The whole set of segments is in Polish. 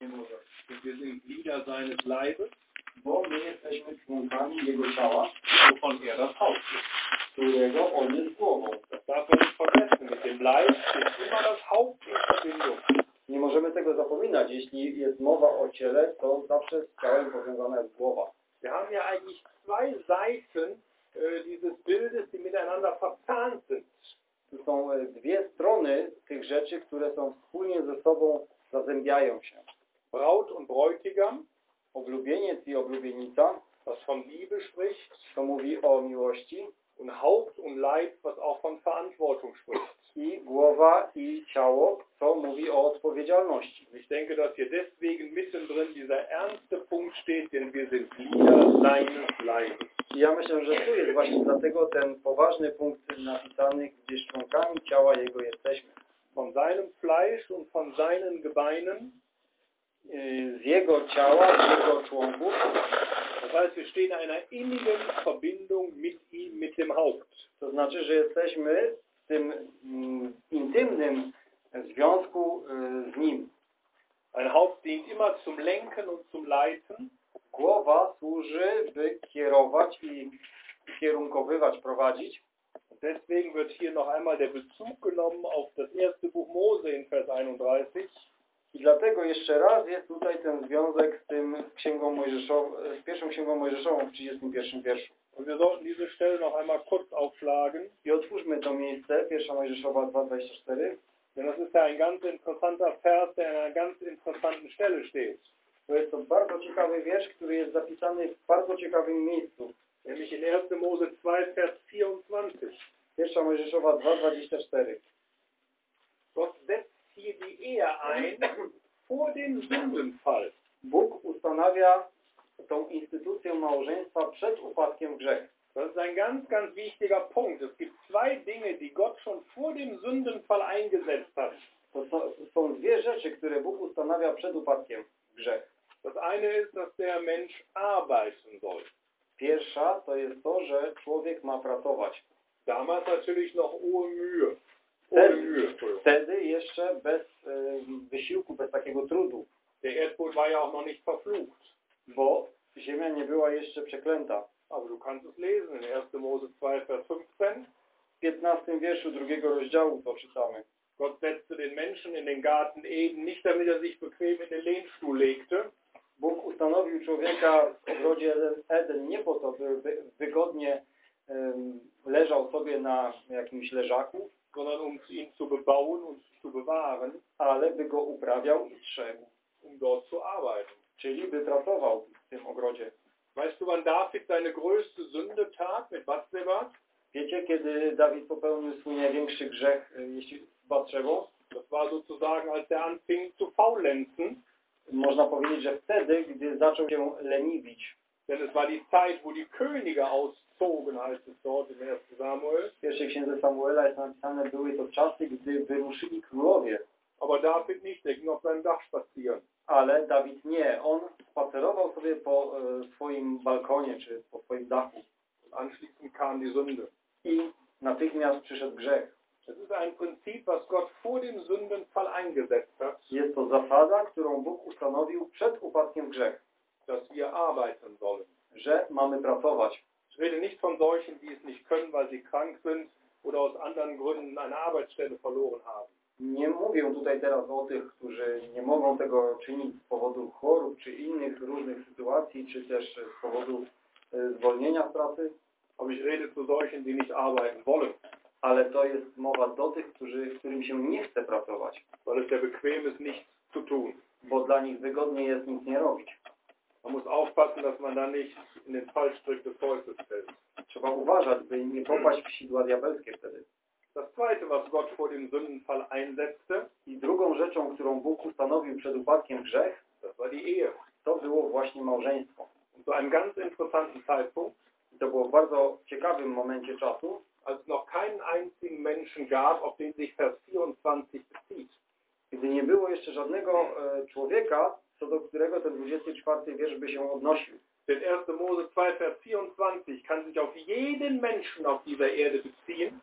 Und wir sind Glieder seines Leibes, bo my jesteśmy członkami Jego ciała, wovon er das Haupt ist. którego On jest głową. Das darf man nicht vergessen. Mit dem Leib steht immer das Haupt in Verbindung. Nie możemy tego zapominać. Jeśli jest mowa o ciele, to zawsze z ciałem powiązana jest głowa. Wir haben ja eigentlich zwei Seiten äh, dieses Bildes, die miteinander verzahnt sind. Tu są e, dwie strony tych rzeczy, które są wspólnie ze sobą, zazębiają się. Braut und Bräutigam, Oblubieniec i oblubienica, was von Liebe spricht, to mówi o miłości, und Haupt und Leib, was auch von Verantwortung spricht. i głowa i ciało, to mówi o odpowiedzialności. Ich denke, dass hier deswegen mittendrin dieser ernste Punkt steht, denn wir sind Glieder seines Leibes. Ja myślę, że tu jest właśnie dlatego ten poważny punkt napisany, gdyż członkami ciała Jego jesteśmy. Von seinem Fleisch und von seinen Gebeinen. Yy, Z Jego ciała, z Jego członków, Das heißt, wir stehen in einer innigen Verbindung mit ihm, mit dem Haupt. to znaczy, że jesteśmy w tym mm, intymnym związku yy, z Nim. Ein Haupt dient immer zum Lenken und zum Leiten. Głowa służy, by kierować i kierunkowywać, prowadzić. Deswegen wird hier noch einmal der Bezug genommen auf das erste Buch Mose in Vers 31. I dlatego jeszcze raz jest tutaj ten związek z tym z księgą Mojżeszową, z pierwszą księgą Mojżeszową w 31 wierszu. I otwórzmy to miejsce, pierwsza Mojżeszowa 2,24. denn das ist ja ein ganz interessanter Vers, der an einer ganz interessanten Stelle steht. To jest to bardzo ciekawy wiersz, który jest zapisany w bardzo ciekawym miejscu. Nämlich in 1. Mose 2, Vers 24. Pierwsza Mojżeszowa 2,24. Gott setzt hier die Ehe ein vor dem Sündenfall. Bóg ustanawia tą instytucję małżeństwa przed upadkiem w grzech. Das ist ein ganz, ganz wichtiger Punkt. Es gibt zwei Dinge, die Gott schon vor dem Sündenfall eingesetzt hat. To są, są dwie rzeczy, które Bóg ustanawia przed upadkiem grzech. Das eine ist, dass der Mensch arbeiten soll. Pierwsza to jest to, że człowiek ma pracować. Damals natürlich noch ohne Mühe. Wtedy, wtedy jeszcze bez e, wysiłku, bez takiego trudu, Der Erdboden war ja auch noch nicht verflucht. bo ziemia nie była jeszcze przeklęta. Aber du kannst es lesen in 1. Mose 2, Vers 15. W 15 wierszu drugiego rozdziału to czytamy. Gott setzte den Menschen in den Garten Eden nicht, damit er sich bequem in den Lehnstuhl legte, Bóg ustanowił człowieka w ogrodzie Eden- nie po to, by wygodnie em, leżał sobie na jakimś leżaku, sondern um ihn zu bebauen und zu bewahren, ale by go uprawiał i strzegł, um dort zu arbeiten. czyli by pracował w tym ogrodzie. Weißt du, wann David seine größte Sünde tat mit Bathseba? Wiecie, kiedy Dawid popełnił swój największy grzech, e, jeśli Batrzebą? Das war sozusagen, als er anfing zu faulenzen, Można powiedzieć, że wtedy, gdy zaczął się leniwić. Denn es war die Zeit, wo die Könige auszogen, heißt es dort im 1. Samuel. W pierwszej księdze Samuela jest napisane, były to czasy, gdy wyruszyli królowie. Aber David nicht, der ging auf seinem Dach spazieren. Ale Dawid nie, on spacerował sobie po e, swoim balkonie, czy po swoim dachu. Anschließend kam die Sünde. I natychmiast przyszedł grzech. Das ist ein Prinzip, was Gott vor dem Sündenfall eingesetzt hat, Jest to zasada, którą Bóg ustanowił przed upadkiem w grzech, dass wir arbeiten sollen. że mamy pracować. Ich rede nicht von solchen, die es nicht können, weil sie krank sind oder aus anderen Gründen eine Arbeitsstelle verloren haben. Nie mówię tutaj teraz o tych, którzy nie mogą tego czynić z powodu chorób, czy innych różnych sytuacji, czy też z powodu e, zwolnienia z pracy, Aber ich rede zu solchen, die nicht arbeiten wollen, ale to jest mowa do tych, którzy, którym się nie chce pracować, weil es ja bequem ist, nichts zu tun. bo dla nich wygodnie jest nic nie robić. Man muss aufpassen, dass man da nicht in den Fallstrick des Teufels fällt. Trzeba uważać, by nie popaść w sidła diabelskie wtedy. Das Zweite, was Gott vor dem Sündenfall einsetzte, I drugą rzeczą, którą Bóg ustanowił przed upadkiem grzech, das war die Ehe. to było właśnie małżeństwo. Zu einem ganz interessanten Zeitpunkt, I to było w bardzo ciekawym momencie czasu, als es noch keinen einzigen Menschen gab, auf den sich Vers 24 bezieht. gdy nie było jeszcze żadnego e, człowieka, co do którego ten 24 wiersz by się odnosił. Denn 1. Mose 2, Vers 24 kann sich auf jeden Menschen auf dieser Erde beziehen,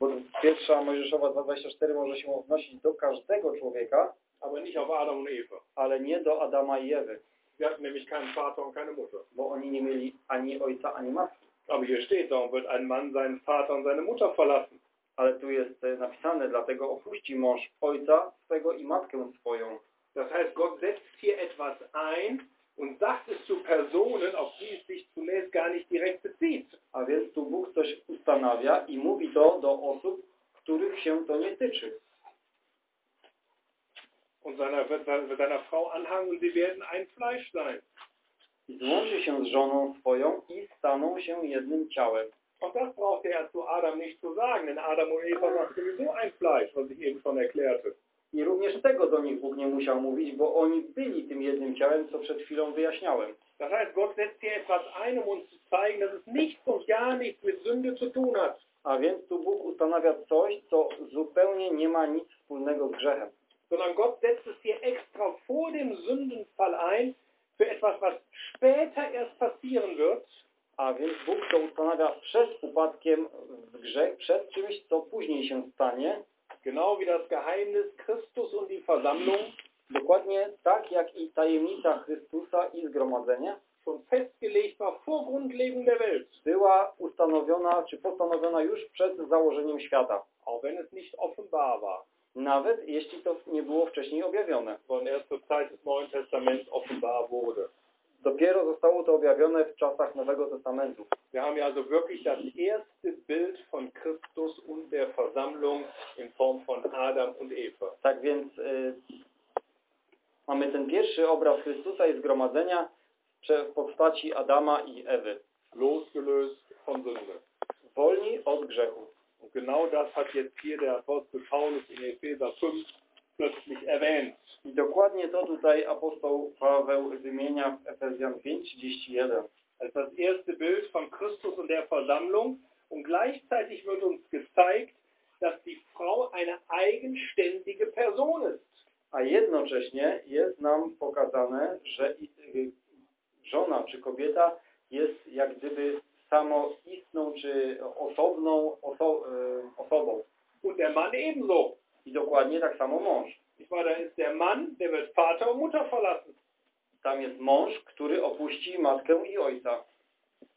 Bo pierwsza Mojżeszowa 2.24 może się odnosić do każdego człowieka, aber nicht auf Adam und Eva. ale nie do Adama i Ewy, Sie hatten nämlich keinen Vater und keine Mutter. bo oni nie mieli ani ojca, ani matki. Aber hier steht, darum wird ein Mann seinen Vater und seine Mutter verlassen. Ale tu jest e, napisane, dlatego opuści mąż ojca swego i matkę swoją. Das heißt, Gott setzt hier etwas ein und sagt es zu Personen, auf die es sich zunächst gar nicht direkt bezieht. A więc tu Bóg coś ustanawia i mówi to do osób, których się to nie tyczy. Und seiner, wird, wird seiner Frau anhangen und sie werden ein Fleisch sein. I złączy się z żoną swoją i staną się jednym ciałem. Auch das brauchte er zu Adam nicht zu sagen, denn Adam und Eva waren sowieso ein Fleisch, was ich eben schon erklärte. I również tego do nich Bóg nie musiał mówić, bo oni byli tym jednym ciałem, co przed chwilą wyjaśniałem. Das heißt, Gott setzt hier etwas ein, um uns zu zeigen, dass es nichts und gar nichts mit Sünde zu tun hat. A więc tu Bóg ustanawia coś, co zupełnie nie ma nic wspólnego z grzechem. sondern Gott setzt es hier extra vor dem Sündenfall ein für etwas, was später erst passieren wird. A więc Bóg to ustanawia przed upadkiem w grzech, przed czymś, co później się stanie, Genau wie das Geheimnis Christus und die Versammlung dokładnie tak jak i tajemnica Chrystusa i zgromadzenia schon festgelegt war vor Grundlegung der Welt, była ustanowiona czy postanowiona już przed założeniem świata. auch wenn es nicht offenbar war, Nawet jeśli to nie było wcześniej objawione. sondern erst zur Zeit des Neuen Testaments offenbar wurde. Dopiero zostało to objawione w czasach Nowego Testamentu. Wir haben also wirklich das erste Bild von Christus und der Versammlung in Form von Adam und Eva. Tak więc y, mamy ten pierwszy obraz Chrystusa i zgromadzenia w postaci Adama i Ewy. Losgelöst von Sünde. Wolni od grzechu. Und genau das hat jetzt hier der Apostel Paulus in Epheser 5 plötzlich erwähnt. I dokładnie to tutaj apostoł Paweł wymienia w Efezjan 5:31. als das erste Bild von Christus und der Versammlung und gleichzeitig wird uns gezeigt, dass die Frau eine eigenständige Person ist. A jednocześnie jest nam pokazane, że y, żona czy kobieta jest jak gdyby samoistną czy osobną oso, y, osobą. Und der Mann ebenso. I dokładnie tak samo mąż. Ich meine, da ist der Mann, der wird Vater und Mutter verlassen. Tam jest mąż, który opuści matkę i ojca.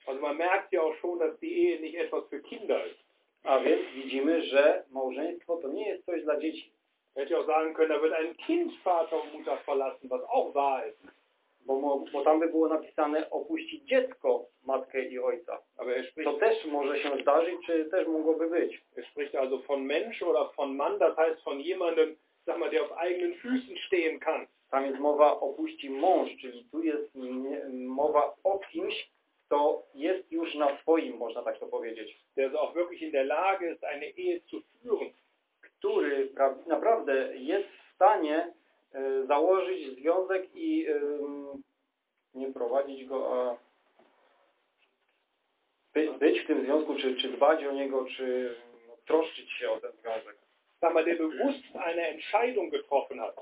Also man merkt ja auch schon, dass die Ehe nicht etwas für Kinder ist. A więc widzimy, że małżeństwo to nie jest coś dla dzieci. Hätte auch sagen können, da wird ein Kind Vater und Mutter verlassen, was auch wahr ist. Bo, bo tam by było napisane opuścić dziecko matkę i ojca. To też może się zdarzyć, czy też mogłoby być. er spricht also von Mensch oder von Mann, das heißt von jemandem, sag mal, der auf eigenen Füßen stehen kann. Tam jest mowa opuści mąż, czyli tu jest mowa o kimś, kto jest już na swoim, można tak to powiedzieć. der auch wirklich in der Lage ist, eine Ehe zu führen. Który pra, naprawdę jest w stanie założyć związek i nie prowadzić go, a by, być w tym związku, czy, czy dbać o niego, czy no, troszczyć się o ten związek. Sag mal, der bewusst eine Entscheidung getroffen hat.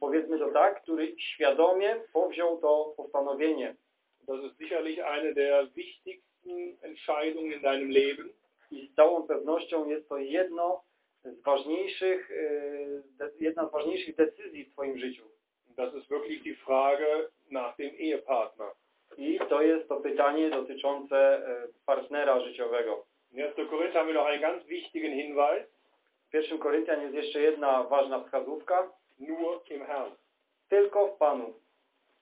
Powiedzmy to tak, który świadomie powziął to postanowienie. Das ist sicherlich eine der wichtigsten Entscheidungen in deinem Leben. I z całą pewnością jest to jedno z ważniejszych, de- jedna z ważniejszych decyzji w Twoim życiu. Das ist wirklich die Frage nach dem Ehepartner. I to jest to pytanie dotyczące e, partnera życiowego. In 1. Korinther haben wir noch einen ganz wichtigen Hinweis. W pierwszym Koryntian jest jeszcze jedna ważna wskazówka. Nur im Herrn. Tylko w Panu.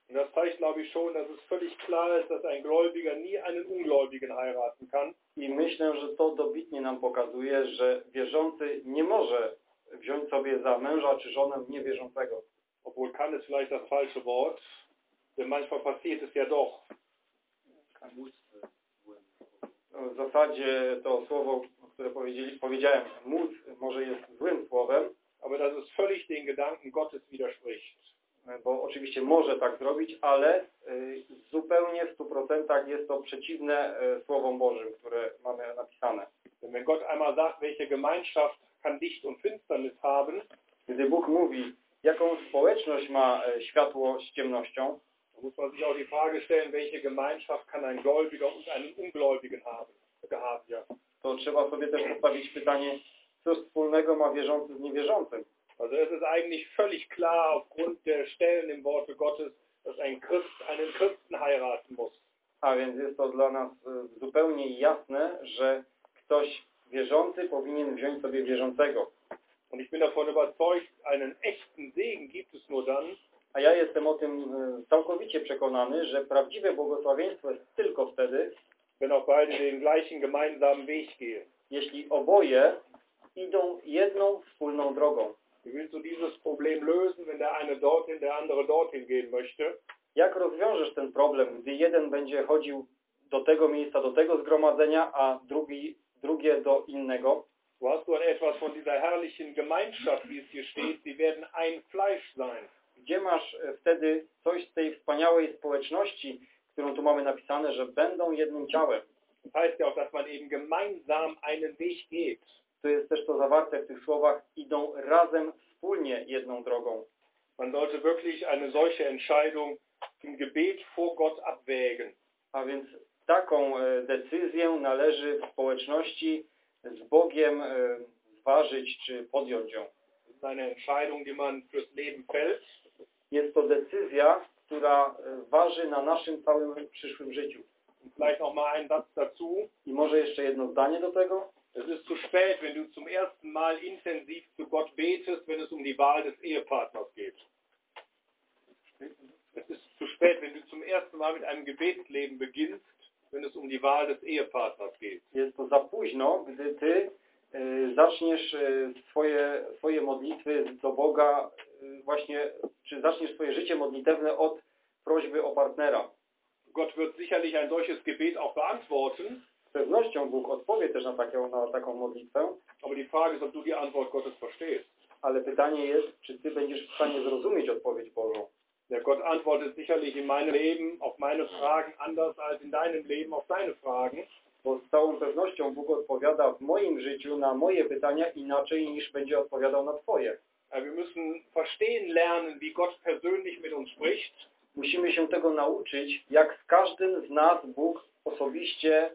Und das zeigt, glaube ich, schon, dass es völlig klar ist, dass ein Gläubiger nie einen Ungläubigen heiraten kann. I myślę, że to dobitnie nam pokazuje, że wierzący nie może wziąć sobie za męża czy żonę niewierzącego. Obwohl kann ist vielleicht das falsche Wort, denn manchmal passiert es ja doch. W zasadzie to słowo, które powiedziałem, móc może jest złym słowem, Aber das ist völlig den Gedanken Gottes widerspricht. Bo oczywiście może tak zrobić, ale y, zupełnie w 100% jest to przeciwne y, Słowom Bożym, które mamy napisane. Wenn Gott einmal sagt, welche Gemeinschaft kann Licht und Finsternis haben, Gdy Bóg mówi, jaką społeczność ma e, światło z ciemnością, muss man sich auch die Frage stellen, welche Gemeinschaft kann ein Gläubiger und einen Ungläubigen haben. To trzeba sobie też postawić pytanie, co wspólnego ma wierzący z niewierzącym. Also es ist eigentlich völlig klar aufgrund der Stellen im Worte Gottes, dass ein Christ einen Christen heiraten muss. A więc jest to dla nas e, zupełnie jasne, że ktoś wierzący powinien wziąć sobie wierzącego. Und ich bin davon überzeugt, einen echten Segen gibt es nur dann, A ja jestem o tym e, całkowicie przekonany, że prawdziwe błogosławieństwo jest tylko wtedy, wenn auch beide den gleichen gemeinsamen Weg gehen. jeśli oboje idą jedną wspólną drogą. Wie willst du dieses Problem lösen, wenn der eine dorthin, der andere dorthin gehen möchte? Jak rozwiążesz ten problem, gdy jeden będzie chodził do tego miejsca, do tego zgromadzenia, a drugi, drugie do innego? Hast etwas von dieser herrlichen Gemeinschaft, wie es hier steht. Sie werden ein Fleisch sein. Gdzie masz e, wtedy coś z tej wspaniałej społeczności, którą tu mamy napisane, że będą jednym ciałem? Das heißt ja auch, dass man eben gemeinsam einen Weg geht. Tu jest też to zawarte w tych słowach, idą razem wspólnie jedną drogą. Man sollte wirklich eine solche Entscheidung im Gebet vor Gott abwägen. A więc taką e, decyzję należy w społeczności z Bogiem e, zważyć czy podjąć ją. Jest to decyzja, która e, waży na naszym całym przyszłym życiu. I może jeszcze jedno zdanie do tego. Es ist zu spät, wenn du zum ersten Mal intensiv zu Gott betest, wenn es um die Wahl des Ehepartners geht. Es ist zu spät, wenn du zum ersten Mal mit einem Gebetsleben beginnst, wenn es um die Wahl des Ehepartners geht. Jest to za późno, gdy ty e, zaczniesz e, swoje, swoje modlitwy do Boga e, właśnie, czy zaczniesz swoje życie modlitewne od prośby o partnera. Gott wird sicherlich ein solches Gebet auch beantworten, pewnością Bóg odpowie też na taką, na taką modlitwę, aber die Frage ist, ob du die Antwort Gottes verstehst. ale pytanie jest, czy ty będziesz w stanie zrozumieć odpowiedź Bożą. Der Gott antwortet sicherlich in meinem Leben auf meine Fragen anders als in deinem Leben auf deine Fragen. Bo z całą pewnością Bóg odpowiada w moim życiu na moje pytania inaczej niż będzie odpowiadał na twoje. Aber wir müssen verstehen lernen, wie Gott persönlich mit uns spricht. Musimy się tego nauczyć, jak z każdym z nas Bóg osobiście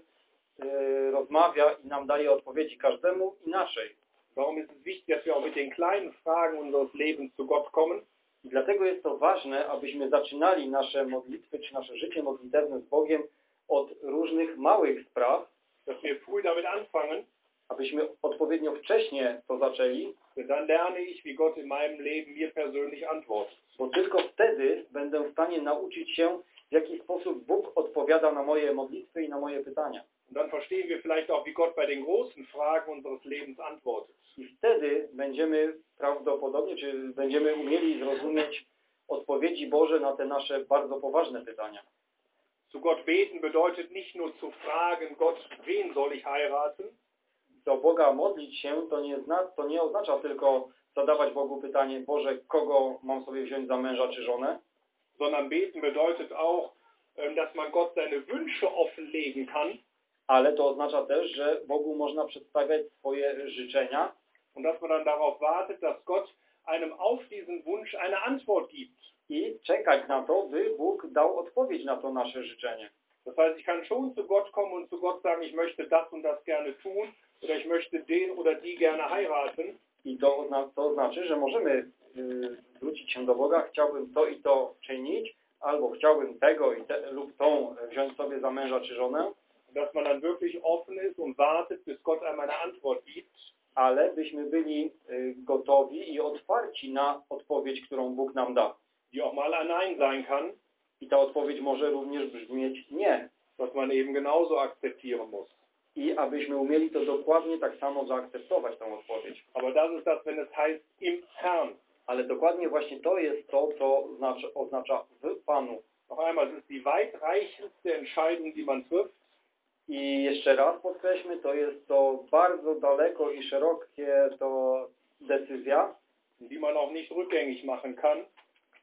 rozmawia i nam daje odpowiedzi każdemu inaczej. Darum ist es wichtig, dass wir auch mit den kleinen Fragen unseres Lebens zu Gott kommen I dlatego jest to ważne, abyśmy zaczynali nasze modlitwy czy nasze życie modlitewne z Bogiem od różnych małych spraw, dass wir früh damit anfangen, abyśmy odpowiednio wcześnie to zaczęli, dann lerne ich, wie Gott in meinem Leben mir persönlich antwortet. bo tylko wtedy będę w stanie nauczyć się, w jaki sposób Bóg odpowiada na moje modlitwy i na moje pytania. Und dann verstehen wir vielleicht auch, wie Gott bei den großen Fragen unseres Lebens antwortet. I wtedy będziemy prawdopodobnie, czy będziemy umieli zrozumieć odpowiedzi Boże na te nasze bardzo poważne pytania. Zu Gott beten bedeutet nicht nur zu fragen, Gott, wen soll ich heiraten, Do Boga modlić się to nie, zna, to nie oznacza tylko zadawać Bogu pytanie, Boże, kogo mam sobie wziąć za męża czy żonę, sondern beten bedeutet auch, ähm, dass man Gott seine Wünsche offenlegen kann ale to oznacza też, że Bogu można przedstawiać swoje życzenia und dass man dann darauf wartet, dass Gott einem auf diesen Wunsch eine Antwort gibt. i czekać na to, by Bóg dał odpowiedź na to nasze życzenie. Das heißt, ich kann schon zu Gott kommen und zu Gott sagen, ich möchte das und das gerne tun oder ich möchte den oder die gerne heiraten. I to, to znaczy, że możemy y, zwrócić się do Boga, chciałbym to i to czynić, albo chciałbym tego i te, lub tą wziąć sobie za męża czy żonę, Dass man dann wirklich offen ist und wartet, bis Gott einem eine Antwort gibt. ale byśmy byli y, gotowi i otwarci na odpowiedź, którą Bóg nam da. die auch mal ein Nein sein kann, I ta odpowiedź może również brzmieć nie. was man eben genauso akzeptieren muss. I abyśmy umieli to dokładnie tak samo zaakceptować, tą odpowiedź. Aber das ist das, wenn es heißt im Herrn. Ale dokładnie właśnie to jest to, co znaczy, oznacza w Panu. Noch einmal, es ist die weitreichendste Entscheidung, die man trifft. I jeszcze raz podkreślmy, to jest to bardzo daleko i szerokie to decyzja, die man auch nicht rückgängig machen kann.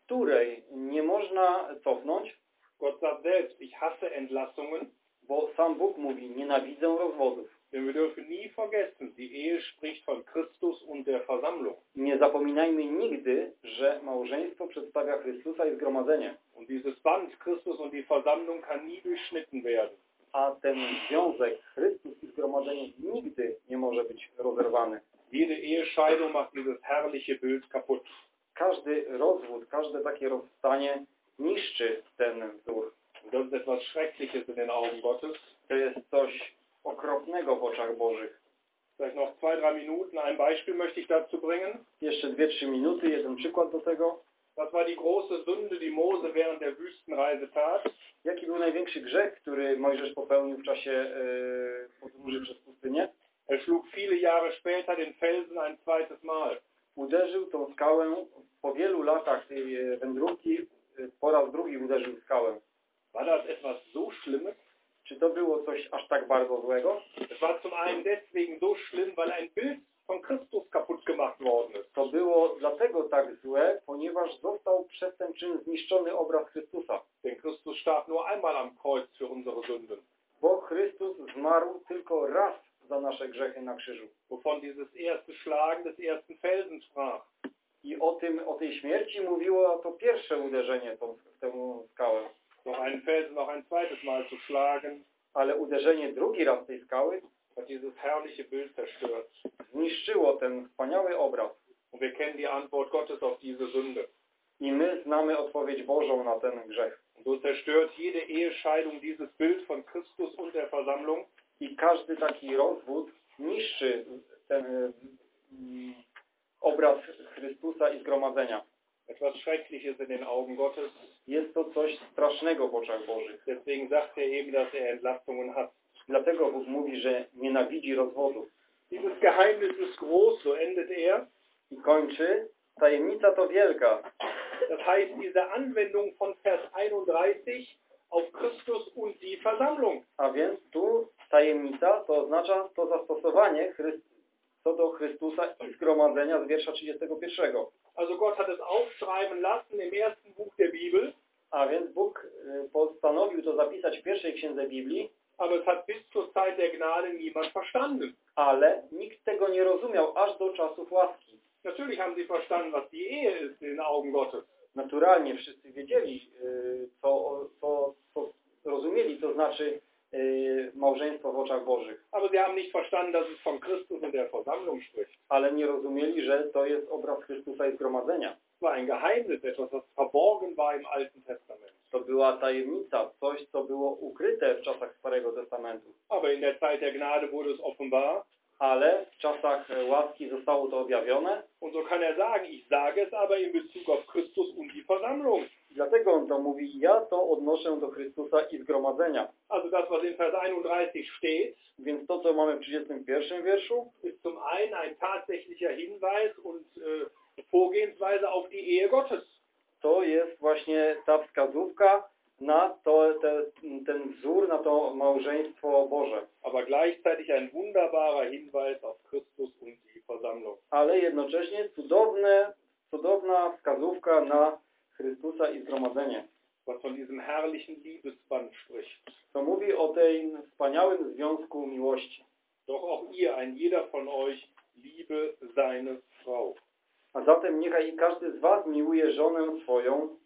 której nie można cofnąć, Gott sagt selbst, ich hasse Entlassungen, bo sam Bóg mówi, nienawidzę rozwodów. denn wir dürfen nie vergessen, die Ehe spricht von Christus und der Versammlung. Nie zapominajmy nigdy, że małżeństwo przedstawia Chrystusa i zgromadzenie, Und dieses Band Christus und die Versammlung kann nie durchschnitten werden. A ten związek Chrystus i zgromadzenie nigdy nie może być rozerwany. Jede Ehescheidung macht dieses herrliche Bild kaputt. Każdy rozwód, każde takie rozstanie niszczy ten wzór. Das ist etwas Schreckliches in den Augen Gottes. To jest coś okropnego w oczach Bożych. Vielleicht noch zwei, drei Minuten. Ein Beispiel möchte ich dazu bringen. Jeszcze dwie, trzy minuty, jeden przykład do tego. Das war die große Sünde, die Mose während der Wüstenreise tat. Jaki był największy grzech, który Mojżesz popełnił w czasie e, podróży przez pustynię? Er schlug viele Jahre später den Felsen ein zweites Mal. Uderzył tą skałę, po wielu latach tej e, wędrówki, e, po raz drugi uderzył w skałę. War das etwas so Schlimmes? Czy to było coś aż tak bardzo złego? Es war zum einen deswegen so schlimm, weil ein Bild von Christus kaputt gemacht worden ist. To było dlatego tak złe, ponieważ został przez ten czyn zniszczony obraz Chrystusa. Denn Christus starb nur einmal am Kreuz für unsere Sünden. Bo Chrystus zmarł tylko raz za nasze grzechy na krzyżu. Wovon dieses erste Schlagen des ersten Felsen sprach. I o tym, o tej śmierci mówiło to pierwsze uderzenie tą, w tę skałę. Noch einen Felsen noch ein zweites Mal zu schlagen, Ale uderzenie drugi raz tej skały hat dieses herrliche Bild zerstört. zniszczyło ten wspaniały obraz. Und wir kennen die Antwort Gottes auf diese Sünde. I my znamy odpowiedź Bożą na ten grzech. Und so zerstört jede Ehescheidung dieses Bild von Christus und der Versammlung. I każdy taki rozwód niszczy ten mm, obraz Chrystusa i zgromadzenia. Etwas Schreckliches in den Augen Gottes. Jest to coś strasznego w oczach Bożych. Deswegen sagt er eben, dass er Entlastungen hat. Dlatego Bóg mówi, że nienawidzi rozwodu. Dieses Geheimnis ist groß, so endet er. I kończy, tajemnica to wielka. Das heißt, diese Anwendung von Vers 31 auf Christus und die Versammlung. A więc tu tajemnica to oznacza to zastosowanie Chryst co do Chrystusa i zgromadzenia z wiersza 31. Also Gott hat es aufschreiben lassen im ersten Buch der Bibel, A więc Bóg y, postanowił to zapisać w pierwszej księdze Biblii, aber es hat bis zur Zeit der Gnade niemand verstanden. ale nikt tego nie rozumiał aż do czasów łaski. Natürlich haben sie verstanden, was die Ehe ist in den Augen Gottes. Naturalnie wszyscy wiedzieli, y, co, co, co rozumieli, to znaczy y, małżeństwo w oczach Bożych, Aber sie haben nicht verstanden, dass es von Christus und der Versammlung spricht. ale nie rozumieli, że to jest obraz Chrystusa i zgromadzenia. Es war ein Geheimnis, etwas, was verborgen war im Alten Testament. To była tajemnica, coś, co było ukryte w czasach Starego Testamentu. Aber in der Zeit der Gnade wurde es offenbar. Ale w czasach e, łaski zostało to objawione, Und so kann er sagen, ich sage es aber in Bezug auf Christus und die Versammlung. dlatego on to mówi, ja to odnoszę do Chrystusa i zgromadzenia. Also das, was in Vers 31 steht, Więc to, co mamy w 31 wierszu, ist zum einen ein tatsächlicher Hinweis und äh, Vorgehensweise auf die Ehe Gottes. To jest właśnie ta wskazówka na to, te, ten wzór, na to małżeństwo Boże. aber gleichzeitig ein wunderbarer Hinweis auf Christus und die Versammlung. Ale jednocześnie cudowne, cudowna wskazówka na Chrystusa i zgromadzenie. was von diesem herrlichen Liebesband spricht. To mówi o tej wspaniałym związku miłości. Doch auch ihr, ein jeder von euch, liebe seine Frau, A zatem niechaj i każdy z was miłuje żonę swoją,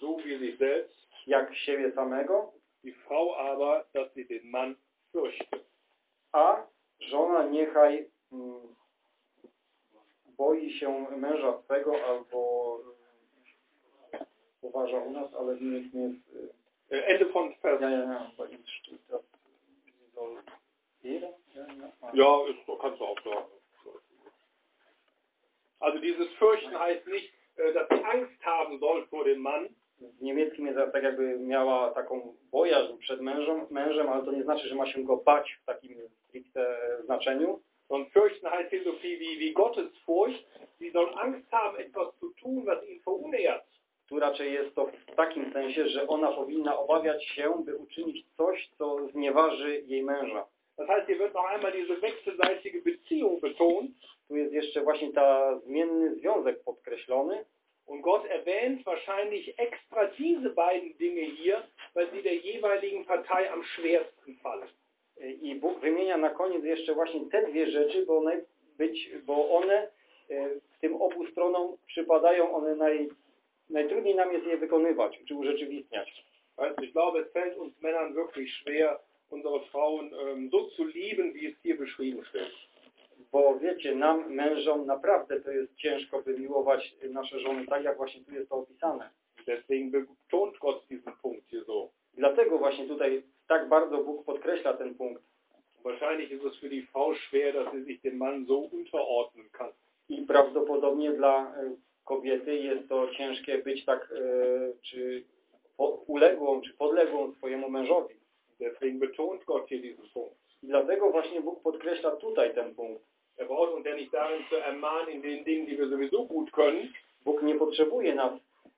so wie sich selbst, jak siebie samego, die Frau aber, dass sie den Mann fürchte. a żona niechaj mm, boi się męża swego albo mm, uważa u nas, ale nie jest, nie jest y, Äh, Ende von Vers. ja, ja, ja, bei uns steht das, sie soll jeder, ja, ja, ah. Ja, ist, kannst du auch sagen. Also dieses Fürchten heißt nicht, äh, dass sie Angst haben soll vor dem Mann, w niemieckim jest tak jakby miała taką bojaźń przed mężem, mężem, ale to nie znaczy, że ma się go bać w takim stricte znaczeniu, sondern fürchten heißt hier so viel wie, wie Gottesfurcht. Sie soll Angst haben, etwas zu tun, was ihn verunehrt. tu raczej jest to w takim sensie, że ona powinna obawiać się, by uczynić coś, co znieważy jej męża. Das heißt, hier wird noch einmal diese wechselseitige Beziehung betont. Tu jest jeszcze właśnie ta zmienny związek podkreślony Und Gott erwähnt wahrscheinlich extra diese beiden Dinge hier, weil sie der jeweiligen Partei am schwersten fallen. i Bóg wymienia na koniec jeszcze właśnie te dwie rzeczy, bo one, być, bo one e, w tym obu stronom przypadają, one naj, najtrudniej nam jest je wykonywać, czy urzeczywistniać. Ich glaube, es fällt uns Männern wirklich schwer, unsere Frauen ähm, so zu lieben, wie es hier beschrieben steht. Bo wiecie, nam, mężom, naprawdę to jest ciężko, by miłować nasze żony tak, jak właśnie tu jest to opisane. Deswegen betont Gott diesen Punkt hier so. Dlatego właśnie tutaj tak bardzo Bóg podkreśla ten punkt. Wahrscheinlich ist es für die Frau schwer, dass sie sich dem Mann so unterordnen kann. I prawdopodobnie dla e, kobiety jest to ciężkie być tak, e, czy po- uległą, czy podległą swojemu mężowi. Deswegen betont Gott hier diesen Punkt. I dlatego właśnie Bóg podkreśla tutaj ten punkt. Er braucht uns ja nicht darin zu ermahnen, in den Dingen, die wir sowieso gut können, Bóg nie potrzebuje nas,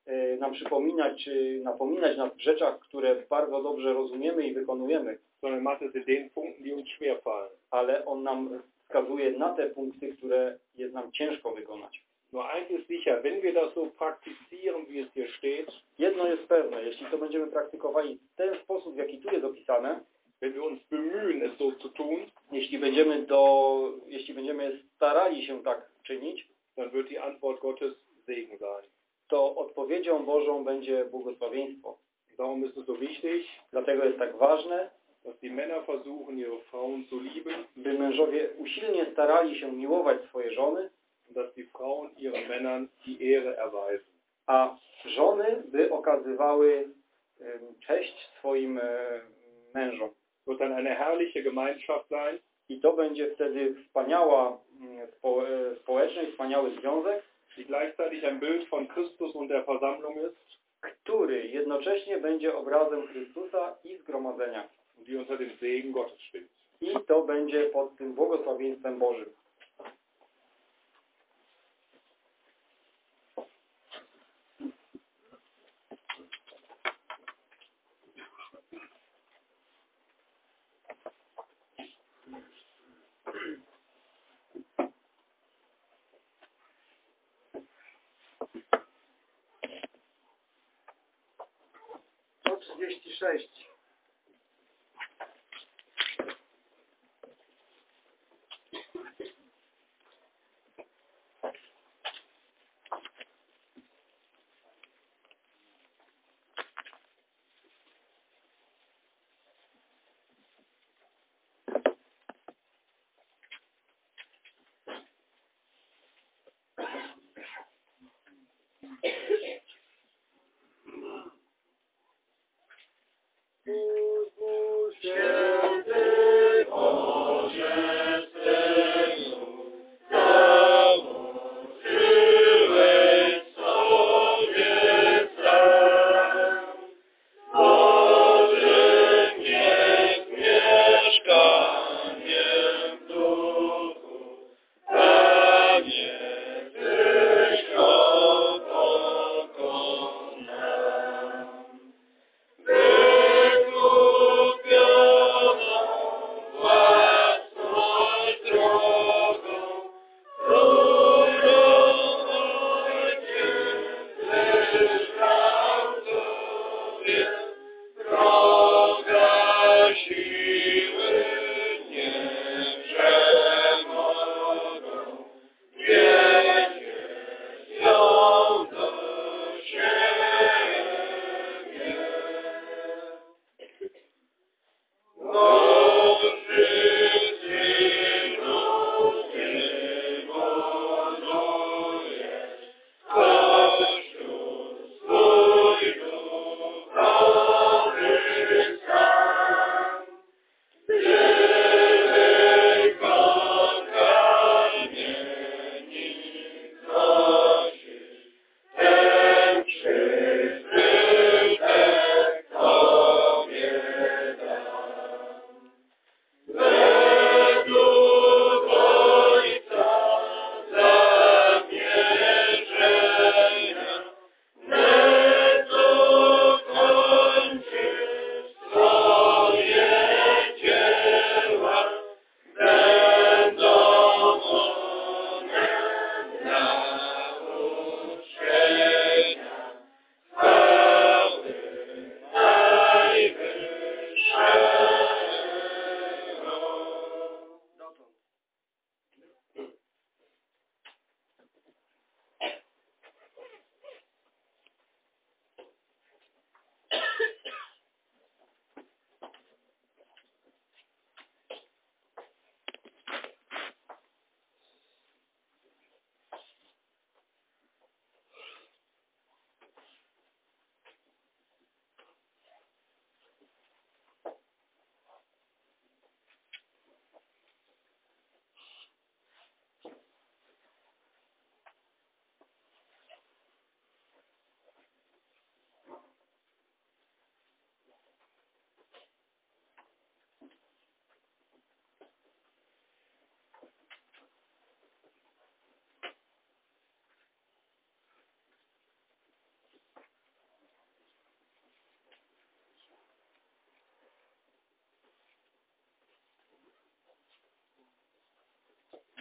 e, nam przypominać, czy napominać nas w rzeczach, które bardzo dobrze rozumiemy i wykonujemy, sondern macht es in den Punkten, die uns schwerfallen. ale On nam wskazuje na te punkty, które jest nam ciężko wykonać. Nur eins ist sicher, wenn wir das so praktizieren, wie es hier steht, Jedno jest pewne, jeśli to będziemy praktykowali w ten sposób, w jaki tu jest opisane, wenn wir uns bemühen, es so zu tun, jeśli będziemy do, jeśli będziemy starali się tak czynić, dann wird die Antwort Gottes Segen sein. to odpowiedzią Bożą będzie błogosławieństwo. Darum ist es so wichtig, Dlatego jest tak ważne, dass die Männer versuchen, ihre Frauen zu lieben by mężowie usilnie starali się miłować swoje żony, und dass die Frauen ihren Männern die Ehre erweisen. a żony by okazywały cześć swoim e, mężom. Wird dann eine herrliche Gemeinschaft sein, I to będzie wtedy wspaniała mm, spo, e, społeczność, wspaniały związek, die gleichzeitig ein Bild von Christus und der Versammlung ist który jednocześnie będzie obrazem Chrystusa i zgromadzenia. und die unter dem Segen Gottes steht. I to będzie pod tym błogosławieństwem Bożym. To 36.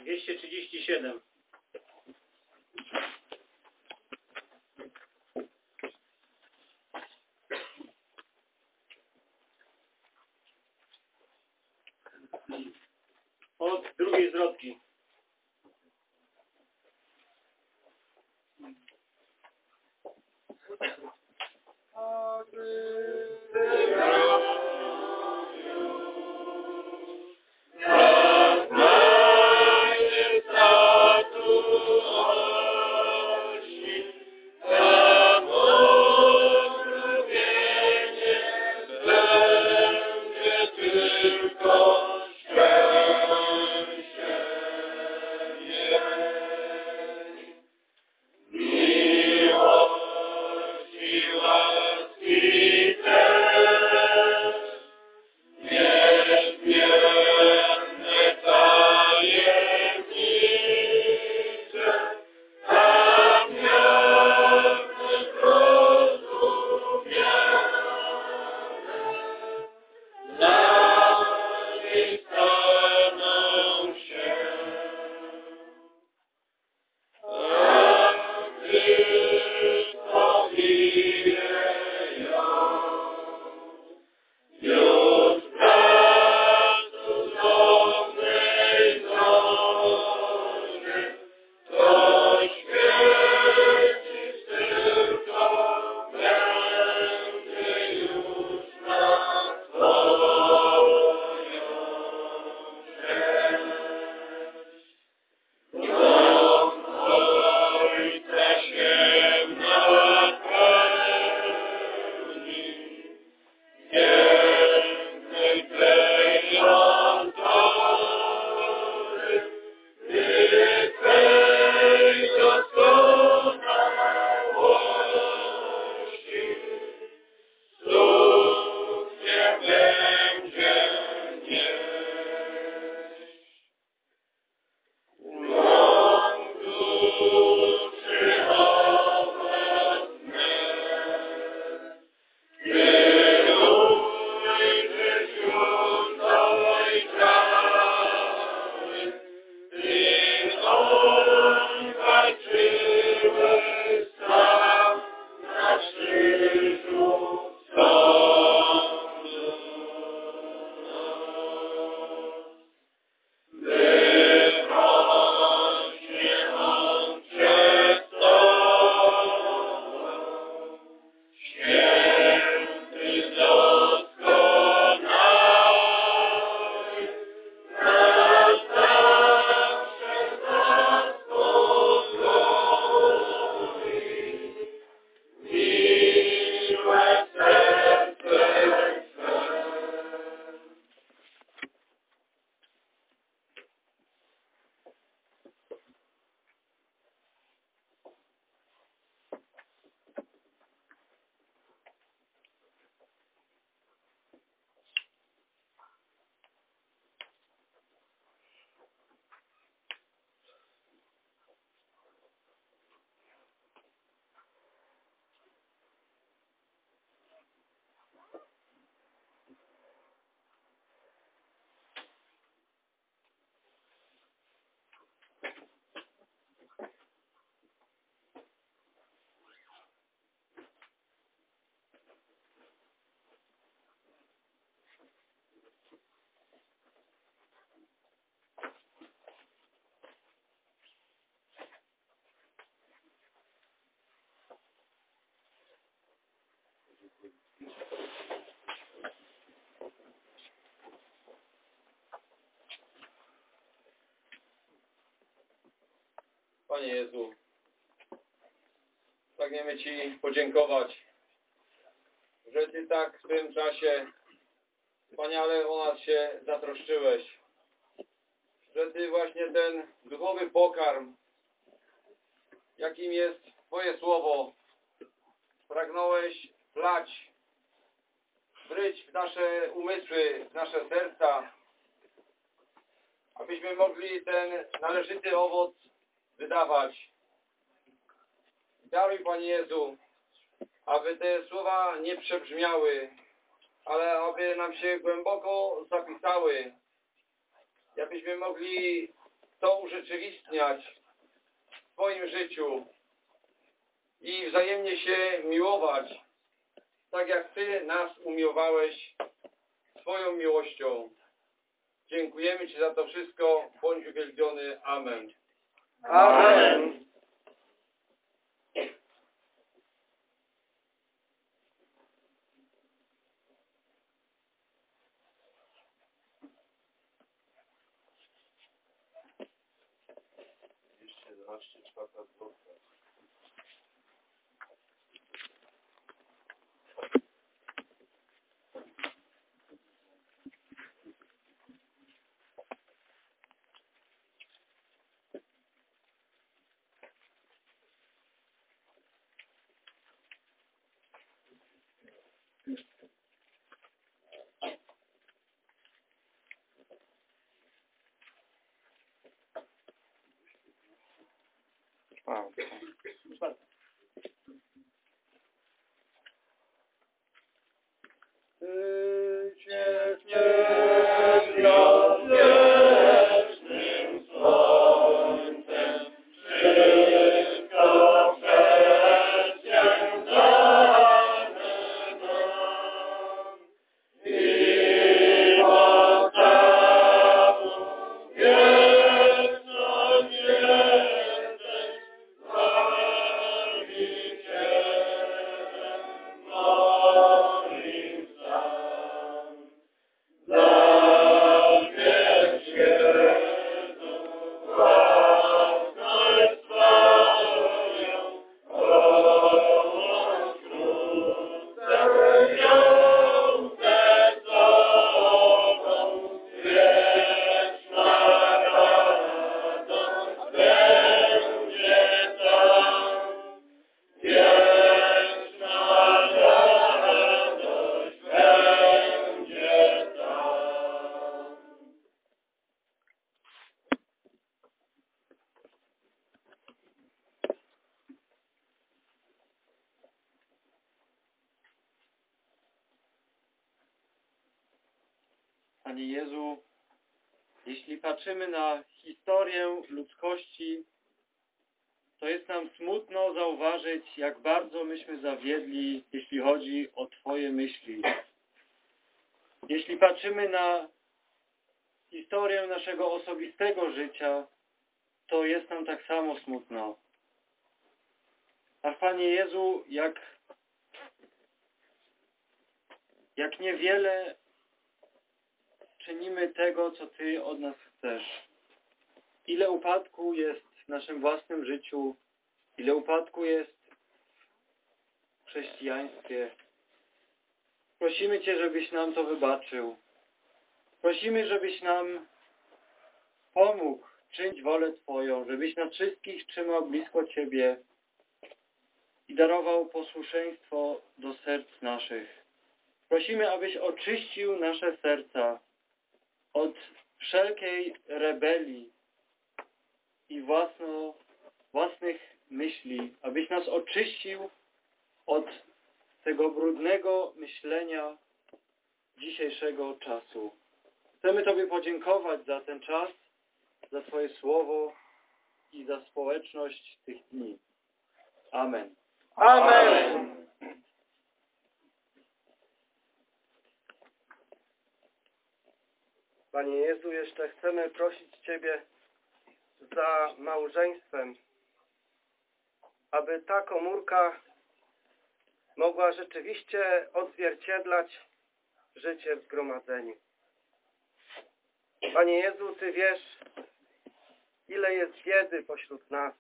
237. Panie Jezu, pragniemy Ci podziękować, że Ty tak w tym czasie wspaniale o nas się zatroszczyłeś, że Ty właśnie ten duchowy pokarm, jakim jest Twoje Słowo, pragnąłeś wlać, wryć w nasze umysły, w nasze serca, abyśmy mogli ten należyty owoc wydawać. Daruj, Panie Jezu, aby te słowa nie przebrzmiały, ale aby nam się głęboko zapisały, abyśmy mogli to urzeczywistniać w swoim życiu i wzajemnie się miłować, tak jak Ty nas umiłowałeś swoją miłością. Dziękujemy Ci za to wszystko. Bądź uwielbiony. Amen. Amen. Panie nam smutno zauważyć, jak bardzo myśmy zawiedli, jeśli chodzi o Twoje myśli. Jeśli patrzymy na historię naszego osobistego życia, to jest nam tak samo smutno. Ach, Panie Jezu, jak, jak niewiele czynimy tego, co Ty od nas chcesz. Ile upadku jest w naszym własnym życiu, ile upadku jest w chrześcijaństwie. Prosimy Cię, żebyś nam to wybaczył. Prosimy, żebyś nam pomógł czynić wolę Twoją, żebyś nas wszystkich trzymał blisko Ciebie i darował posłuszeństwo do serc naszych. Prosimy, abyś oczyścił nasze serca od wszelkiej rebelii i własno, własnych myśli, abyś nas oczyścił od tego brudnego myślenia dzisiejszego czasu. Chcemy Tobie podziękować za ten czas, za Twoje słowo i za społeczność tych dni. Amen. Amen. Panie Jezu, jeszcze chcemy prosić Ciebie za małżeństwem, aby ta komórka mogła rzeczywiście odzwierciedlać życie w zgromadzeniu. Panie Jezu, Ty wiesz, ile jest biedy pośród nas,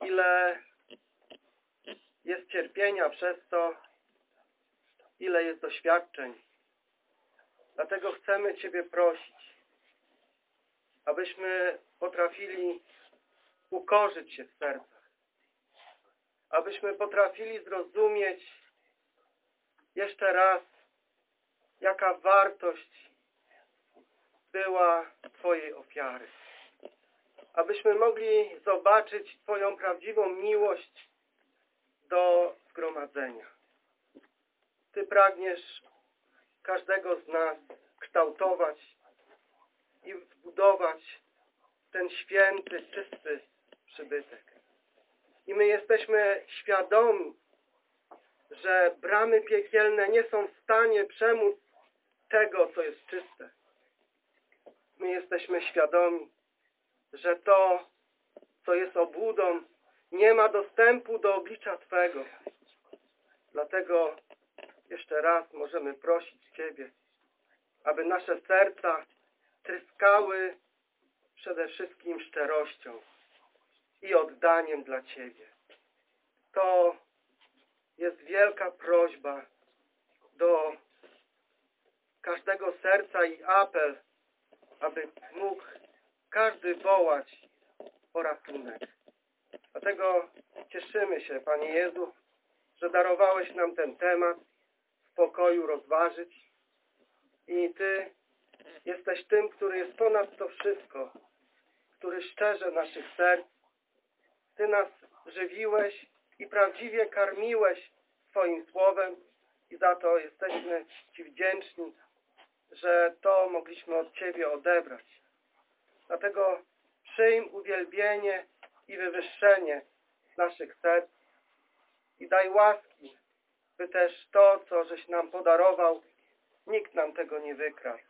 ile jest cierpienia przez to, ile jest doświadczeń. Dlatego chcemy Ciebie prosić, abyśmy potrafili ukorzyć się w sercach, abyśmy potrafili zrozumieć jeszcze raz, jaka wartość była Twojej ofiary. Abyśmy mogli zobaczyć Twoją prawdziwą miłość do zgromadzenia. Ty pragniesz każdego z nas kształtować i wbudować ten święty, czysty przybytek. I my jesteśmy świadomi, że bramy piekielne nie są w stanie przemóc tego, co jest czyste. My jesteśmy świadomi, że to, co jest obłudą, nie ma dostępu do oblicza Twego. Dlatego jeszcze raz możemy prosić Ciebie, aby nasze serca tryskały przede wszystkim szczerością i oddaniem dla Ciebie. To jest wielka prośba do każdego serca i apel, aby mógł każdy wołać o ratunek. Dlatego cieszymy się, Panie Jezu, że darowałeś nam ten temat w pokoju rozważyć i Ty jesteś tym, który jest ponad to wszystko, który szczerze naszych serc. Ty nas żywiłeś i prawdziwie karmiłeś Twoim słowem i za to jesteśmy Ci wdzięczni, że to mogliśmy od Ciebie odebrać. Dlatego przyjm uwielbienie i wywyższenie naszych serc i daj łaski, by też to, co żeś nam podarował, nikt nam tego nie wykradł.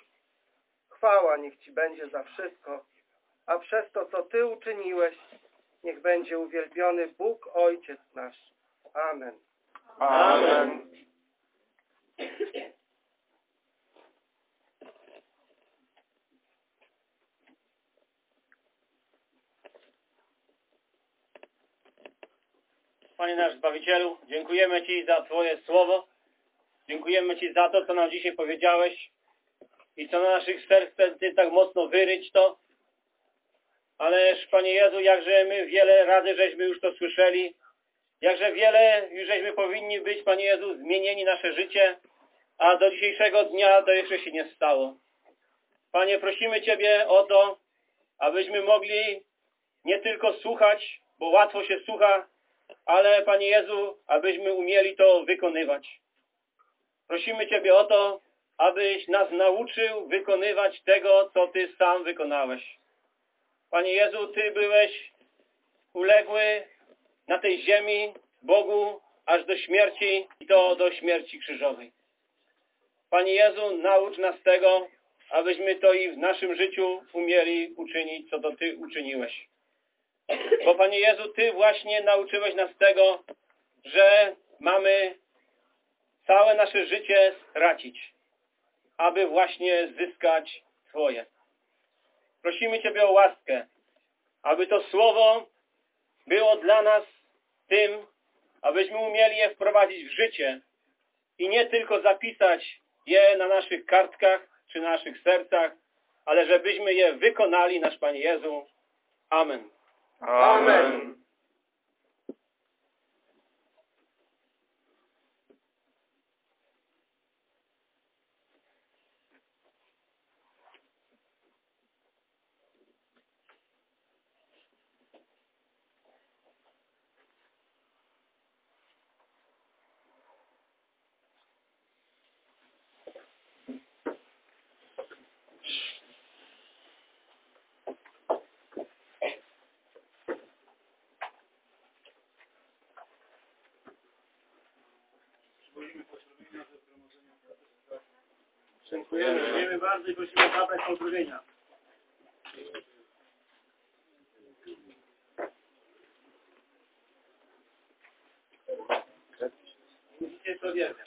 Chwała niech Ci będzie za wszystko, a przez to, co Ty uczyniłeś, niech będzie uwielbiony Bóg Ojciec nasz. Amen. Amen. Panie nasz Zbawicielu, dziękujemy Ci za Twoje słowo. Dziękujemy Ci za to, co nam dzisiaj powiedziałeś i co na naszych sercach Ty tak mocno wyryć to. Ależ, Panie Jezu, jakże my wiele razy żeśmy już to słyszeli, jakże wiele już żeśmy powinni być, Panie Jezu, zmienieni nasze życie, a do dzisiejszego dnia to jeszcze się nie stało. Panie, prosimy Ciebie o to, abyśmy mogli nie tylko słuchać, bo łatwo się słucha, ale Panie Jezu, abyśmy umieli to wykonywać. Prosimy Ciebie o to, abyś nas nauczył wykonywać tego, co Ty sam wykonałeś. Panie Jezu, Ty byłeś uległy na tej ziemi Bogu aż do śmierci i to do śmierci krzyżowej. Panie Jezu, naucz nas tego, abyśmy to i w naszym życiu umieli uczynić, co to Ty uczyniłeś. Bo Panie Jezu, Ty właśnie nauczyłeś nas tego, że mamy całe nasze życie stracić, aby właśnie zyskać Twoje. Prosimy Ciebie o łaskę, aby to słowo było dla nas tym, abyśmy umieli je wprowadzić w życie i nie tylko zapisać je na naszych kartkach czy naszych sercach, ale żebyśmy je wykonali, nasz Panie Jezu. Amen. Amen. Dziękujemy. Dziękujemy bardzo i prosimy zabrać pozdrowienia. Musicie to wiemy.